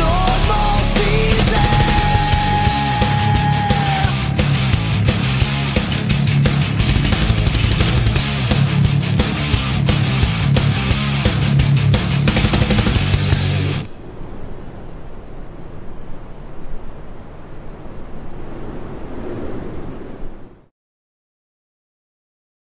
soul